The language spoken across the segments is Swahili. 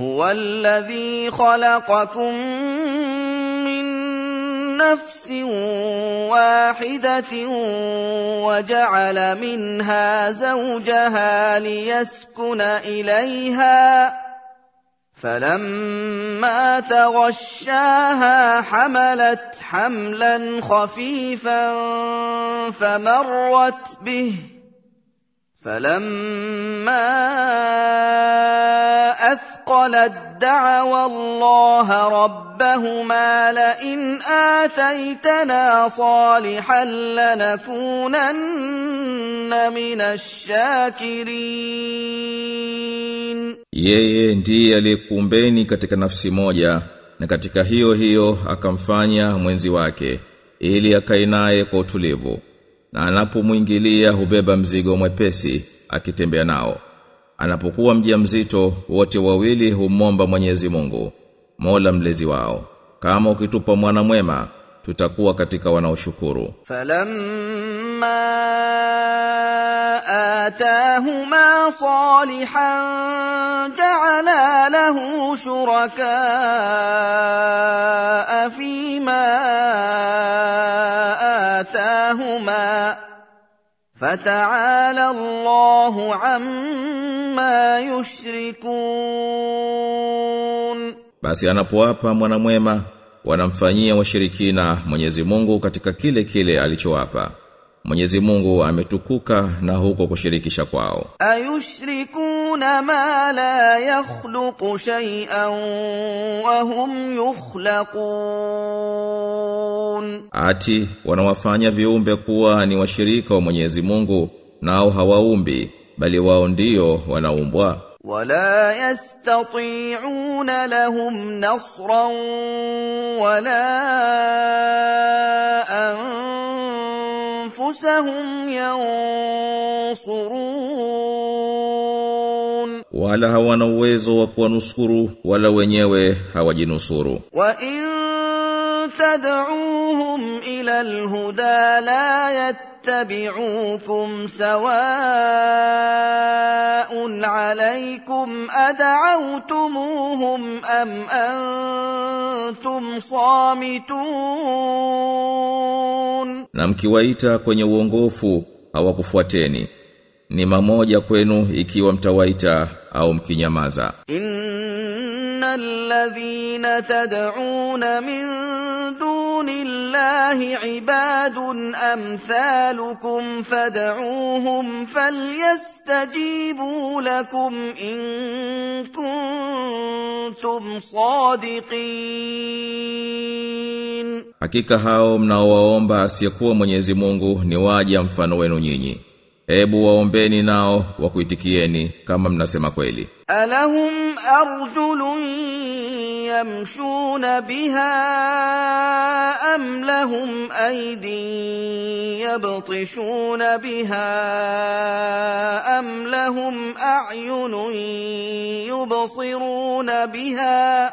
هو الذي خلقكم من نفس واحدة وجعل منها زوجها ليسكن إليها فلما تغشاها حملت حملا خفيفا فمرت به فلما اثقلت دعوا الله ربهما لئن اتيتنا صالحا لنكونن من الشاكرين Yeye ndiye aliyekuumbeni katika nafsi moja na katika hiyo hiyo akamfanya mwenzi wake ili akae naye kwa utulivu na anapomwingilia hubeba mzigo mwepesi akitembea nao anapokuwa mjia mzito wote wawili humomba Mwenyezi Mungu Mola mlezi wao. Kama ukitupa mwana mwema tutakuwa katika wanaoshukuru. Falamma atahuma salihan ja'ala lahu shuraka fima atahuma. فتعالى الله عما يشركون basi anapowapa mwana mwema wanamfanyia washirikina Mwenyezi Mungu katika kile kile alichowapa Mwenyezi Mungu ametukuka na huko kushirikisha kwao أيشركون ما لا يخلق شيئا وهم يخلقون ati wanawafanya viumbe kuwa ni washirika wa Mwenyezi Mungu nao hawaumbi bali wao ndio wanaumbwa ولا يستطيعون لهم نصرا ولا أنفسهم ينصرون wala hawana uwezo wa kuwanusuru wala wenyewe hawajinusuru. Wa in tad'uuhum ila alhuda la yattabi'ukum sawaa'un 'alaykum ad'awtumuhum am antum samitun. Na mkiwaita kwenye uongofu hawakufuateni. Ni mamoja kwenu ikiwa mtawaita au mkinyamaza. Innal ladhina tad'una min dunillahi ibadun amthalukum fad'uhum falyastajibu lakum in kuntum sadiqin. Hakika hao mnaowaomba asiyekuwa Mwenyezi Mungu ni waja mfano wenu nyinyi ebu waombeni nao wakuitikieni kama mnasema kweli. Alahum arjulun yamshuna biha am lahum aydin yabtishuna biha am lahum a'yunun yubsiruna biha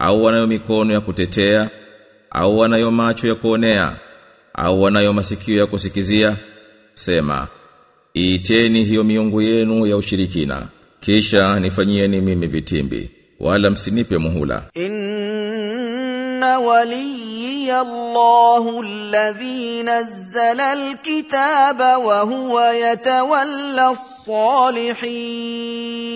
au wanayo mikono ya kutetea au wanayo macho ya kuonea au wanayo masikio ya kusikizia? Sema, iiteni hiyo miungu yenu ya ushirikina, kisha nifanyieni mimi vitimbi, wala msinipe muhula. inna إن وليي الله الذي نزل الكتاب وهو يتولى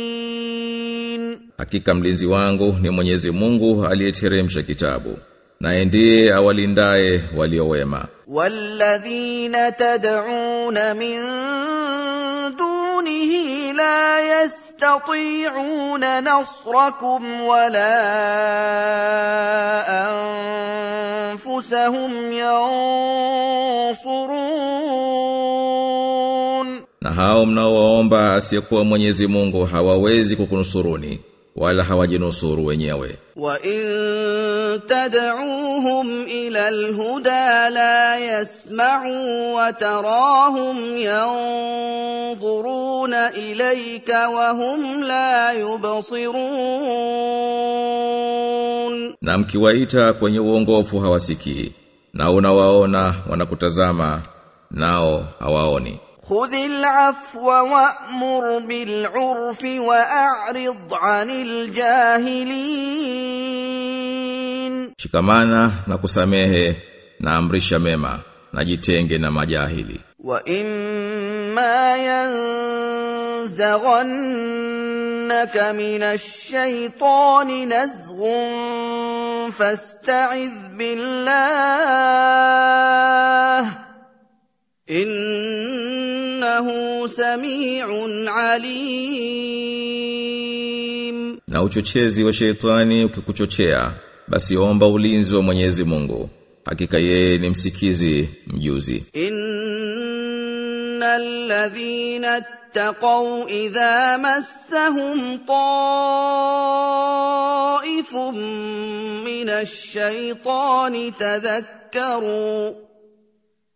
الصالحين Hakika mlinzi wangu ni Mwenyezi Mungu aliyeteremsha kitabu, naye ndiye awalindaye waliowema. والذين تدعون من دونه لا يستطيعون نصركم ولا أنفسهم ينصرون Na hao mnaowaomba asiyekuwa Mwenyezi Mungu hawawezi kukunusuruni, wala hawajinusuru wenyewe. Wa in tad'uhum ila alhuda la yasma'u wa tarahum yanzuruna ilayka wa hum la yubsirun. Na mkiwaita kwenye uongofu hawasikii na unawaona wanakutazama nao hawaoni. خذ العفو وامر بالعرف واعرض عن الجاهلين shikamana na kusamehe na amrisha mema na jitenge na majahili wa imma yanzaghannaka minash shaitani nazghun fasta'iz billah إن إنه سميع عليم na uchochezi wa sheitani ukikuchochea basi omba ulinzi wa Mwenyezi Mungu hakika yeye ni msikizi mjuzi إن الذين اتقوا إذا مسهم طائف من الشيطان تذكروا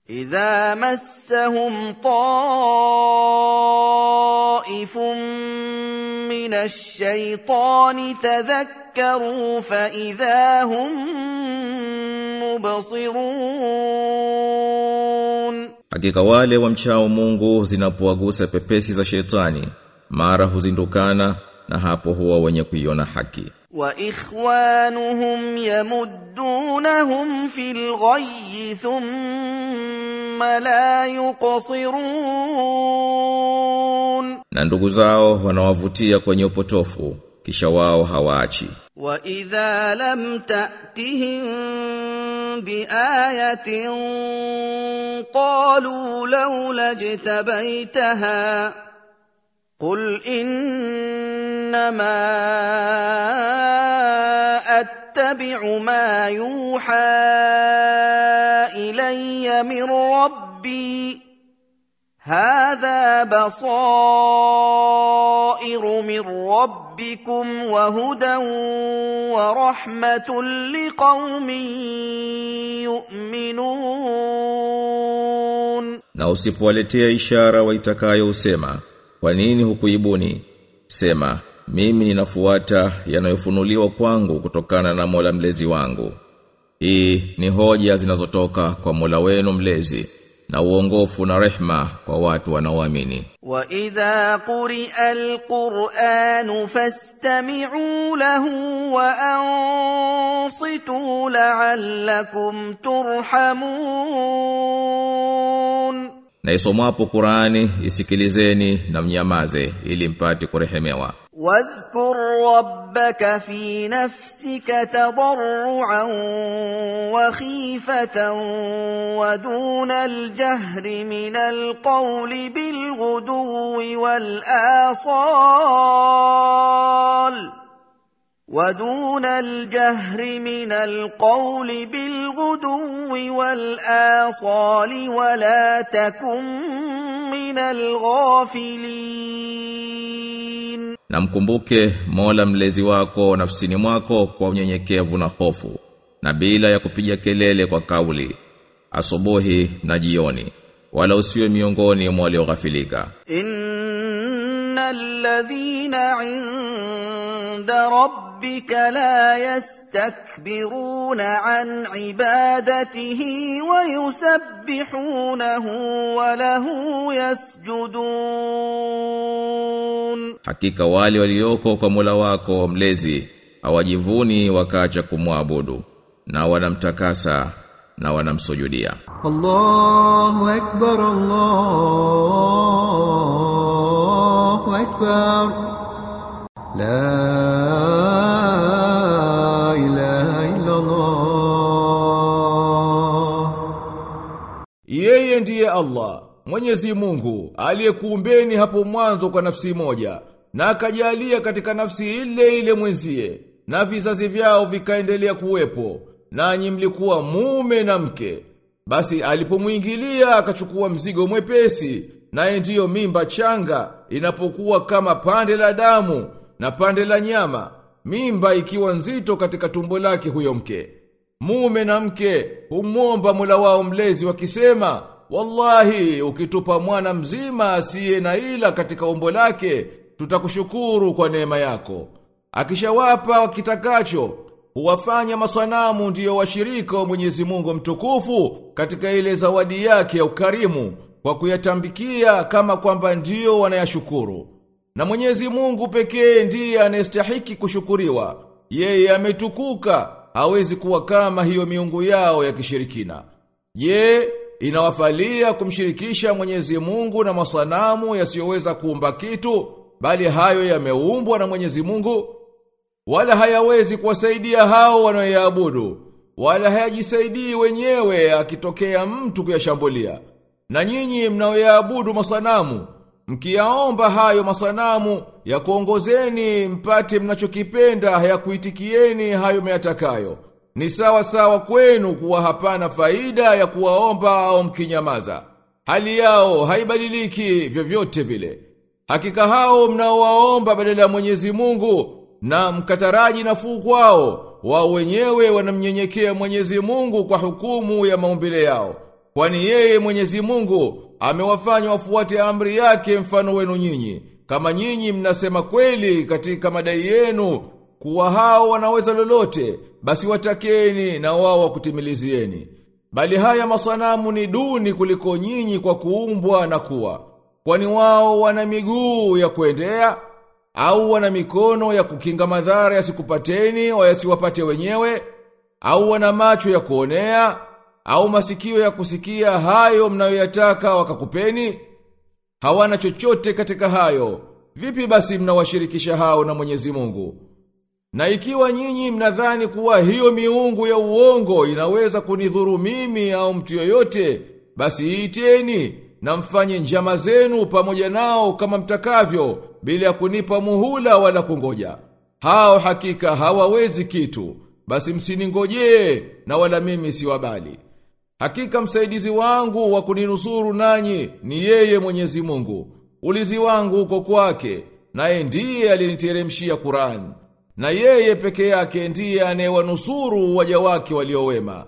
إذا مسهم طائف من الشيطان تذكروا فإذا هم مبصرون hakika wale wamchao Mungu zinapowagusa pepesi za shetani mara huzindukana na hapo huwa wenye kuiona haki وإخوانهم يمدونهم في الغي ثم لا يقصرون. Na ndugu zao wanawavutia kwenye upotofu kisha wao hawaachi. واذا لم تاتهم بايه قالوا لولا اجتبيتها قل انما اتبع ما يوحى الي من ربي هذا بصائر من ربكم وهدى ورحمه لقوم يؤمنون. Na usipowaletea ishara waitakayo usema kwa nini hukuibuni? Sema, mimi ninafuata yanayofunuliwa kwangu kutokana na Mola mlezi wangu. Hii ni hoja zinazotoka kwa Mola wenu mlezi na uongofu na rehma kwa watu wanaoamini. Wa idha quri'a alquran fastami'u lahu wa ansitu la'allakum turhamun na isomwapo Qurani isikilizeni na mnyamaze ili mpate kurehemewa واذكر ربك في نفسك تضرعا وخيفة ودون الجهر من القول بالغدو والآصال ودون الجهر من القول بالغدو والآصال ولا تكن من الغافلين na mkumbuke Mola mlezi wako nafsini mwako kwa unyenyekevu na hofu na bila ya kupiga kelele kwa kauli asubuhi na jioni wala usiwe miongoni mwa walioghafilika إن الذين عند ربك لا يستكبرون عن عبادته ويسبحونه وله يسجدون hakika wale walioko kwa Mola wako mlezi hawajivuni wakaacha kumwabudu na wanamtakasa na wanamsujudia الله أكبر الله أكبر لا Ndiye Allah, Mwenyezi Mungu, aliyekuumbeni hapo mwanzo kwa nafsi moja, na akajalia katika nafsi ile ile mwenzie, na vizazi vyao vikaendelea kuwepo, nanyi mlikuwa mume na mke. Basi alipomwingilia akachukua mzigo mwepesi, naye ndiyo mimba changa, inapokuwa kama pande la damu na pande la nyama, mimba ikiwa nzito katika tumbo lake huyo mke. Mume na mke humwomba Mola wao mlezi wakisema, "Wallahi ukitupa mwana mzima asiye na ila katika umbo lake, tutakushukuru kwa neema yako." Akishawapa wakitakacho, huwafanya masanamu ndiyo washirika wa Mwenyezi Mungu mtukufu katika ile zawadi yake ya ukarimu kwa kuyatambikia kama kwamba ndiyo wanayashukuru. Na Mwenyezi Mungu pekee ndiye anayestahiki kushukuriwa. Yeye ametukuka, hawezi kuwa kama hiyo miungu yao ya kishirikina. Je, inawafalia kumshirikisha Mwenyezi Mungu na masanamu yasiyoweza kuumba kitu, bali hayo yameumbwa na Mwenyezi Mungu? Wala hayawezi kuwasaidia hao wanaoyaabudu, wala hayajisaidii wenyewe akitokea mtu kuyashambulia. Na nyinyi mnaoyaabudu masanamu, mkiyaomba hayo masanamu ya kuongozeni mpate mnachokipenda hayakuitikieni hayo meyatakayo. Ni sawa sawa kwenu kuwa hapana faida ya kuwaomba au mkinyamaza. Hali yao haibadiliki vyovyote vile. Hakika hao mnaowaomba badala ya Mwenyezi Mungu na mkataraji nafuu kwao, wao wenyewe wanamnyenyekea Mwenyezi Mungu kwa hukumu ya maumbile yao. Kwani yeye Mwenyezi Mungu amewafanya wafuate amri yake mfano wenu nyinyi. Kama nyinyi mnasema kweli katika madai yenu kuwa hao wanaweza lolote, basi watakeni na wao wakutimilizieni. Bali haya masanamu ni duni kuliko nyinyi kwa kuumbwa na kuwa. Kwani wao wana miguu ya kuendea au wana mikono ya kukinga madhara yasikupateni au yasiwapate wenyewe au wana macho ya kuonea au masikio ya kusikia hayo mnayoyataka wakakupeni hawana chochote katika hayo vipi basi mnawashirikisha hao na Mwenyezi Mungu na ikiwa nyinyi mnadhani kuwa hiyo miungu ya uongo inaweza kunidhuru mimi au mtu yoyote basi iteni na mfanye njama zenu pamoja nao kama mtakavyo bila ya kunipa muhula wala kungoja. Hao hakika hawawezi kitu, basi msiningojee na wala mimi siwabali. Hakika msaidizi wangu wa kuninusuru nanyi ni yeye Mwenyezi Mungu. Ulizi wangu uko kwake, naye ndiye aliniteremshia Qur'an. Na yeye peke yake ndiye anayewanusuru waja wake waliowema.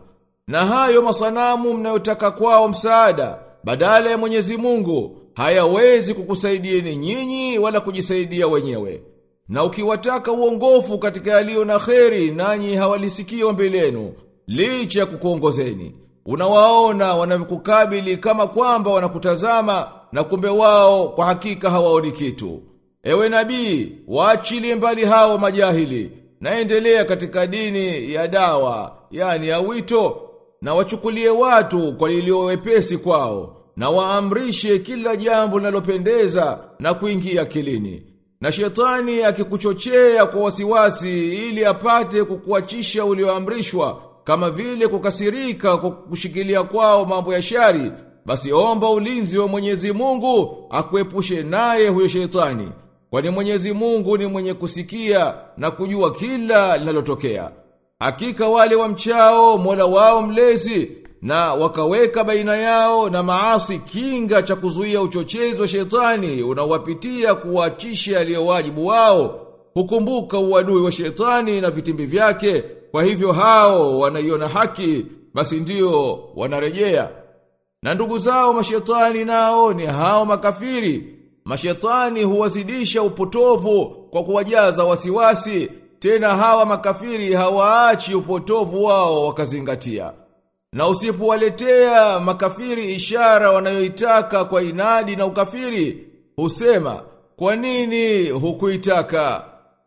Na hayo masanamu mnayotaka kwao msaada badala ya Mwenyezi Mungu hayawezi kukusaidieni nyinyi wala kujisaidia wenyewe. Na ukiwataka uongofu katika yaliyo na kheri nanyi hawalisikia ombi lenu licha ya kukuongozeni. Unawaona wanavyokukabili kama kwamba wanakutazama na kumbe wao kwa hakika hawaoni kitu. Ewe nabii, waachilie mbali hao majahili na endelea katika dini ya dawa, yani ya wito na wachukulie watu kwa lilio wepesi kwao na waamrishe kila jambo linalopendeza na kuingia kilini. Na shetani akikuchochea kwa wasiwasi ili apate kukuachisha ulioamrishwa kama vile kukasirika kwa kushikilia kwao mambo ya shari, basi omba ulinzi wa Mwenyezi Mungu akuepushe naye huyo shetani. Kwani Mwenyezi Mungu ni mwenye kusikia na kujua kila linalotokea. Hakika wale wamchao Mola wao mlezi na wakaweka baina yao na maasi kinga cha kuzuia uchochezi wa shetani unaowapitia kuwaachisha aliyo wajibu wao hukumbuka uadui wa shetani na vitimbi vyake. Kwa hivyo hao wanaiona haki basi ndio wanarejea. Na ndugu zao mashetani nao ni hao makafiri mashetani huwazidisha upotovu kwa kuwajaza wasiwasi tena hawa makafiri hawaachi upotovu wao wakazingatia na usipowaletea makafiri ishara wanayoitaka kwa inadi na ukafiri, husema, kwa nini hukuitaka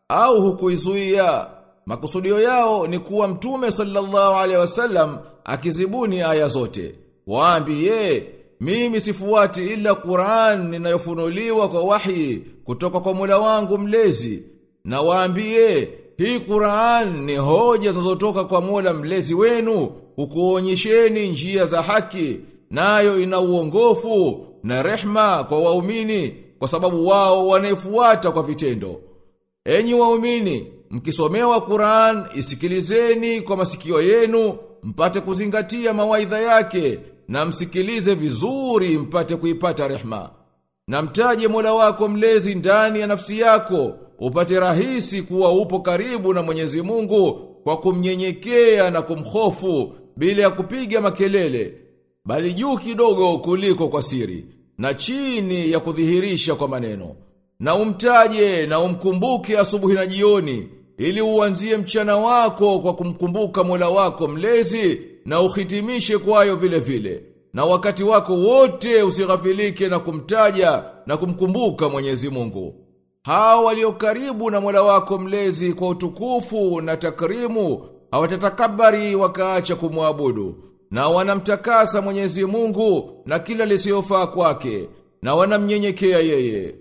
au hukuizuia? Makusudio yao ni kuwa mtume sallallahu alaihi wasallam akizibuni aya zote. Waambie, mimi sifuati ila Qur'an ninayofunuliwa kwa wahi kutoka kwa Mola wangu mlezi. Na waambie, hii Qur'an ni hoja zinazotoka kwa Mola mlezi wenu kukuonyesheni njia za haki nayo ina uongofu na rehma kwa waumini kwa sababu wao wanaifuata kwa vitendo. Enyi waumini, mkisomewa Qur'an isikilizeni kwa masikio yenu mpate kuzingatia mawaidha yake na msikilize vizuri mpate kuipata rehma. Na mtaje Mola wako mlezi ndani ya nafsi yako, upate rahisi kuwa upo karibu na Mwenyezi Mungu kwa kumnyenyekea na kumhofu bila ya kupiga makelele, bali juu kidogo kuliko kwa siri na chini ya kudhihirisha kwa maneno. Na umtaje na umkumbuke asubuhi na jioni ili uanzie mchana wako kwa kumkumbuka Mola wako mlezi na uhitimishe kwayo vile vile. Na wakati wako wote usighafilike na kumtaja na kumkumbuka Mwenyezi Mungu. Hao walio karibu na Mola wako mlezi kwa utukufu na takrimu hawatatakabari wakaacha kumwabudu na wanamtakasa Mwenyezi Mungu na kila lisiyofaa kwake na wanamnyenyekea yeye.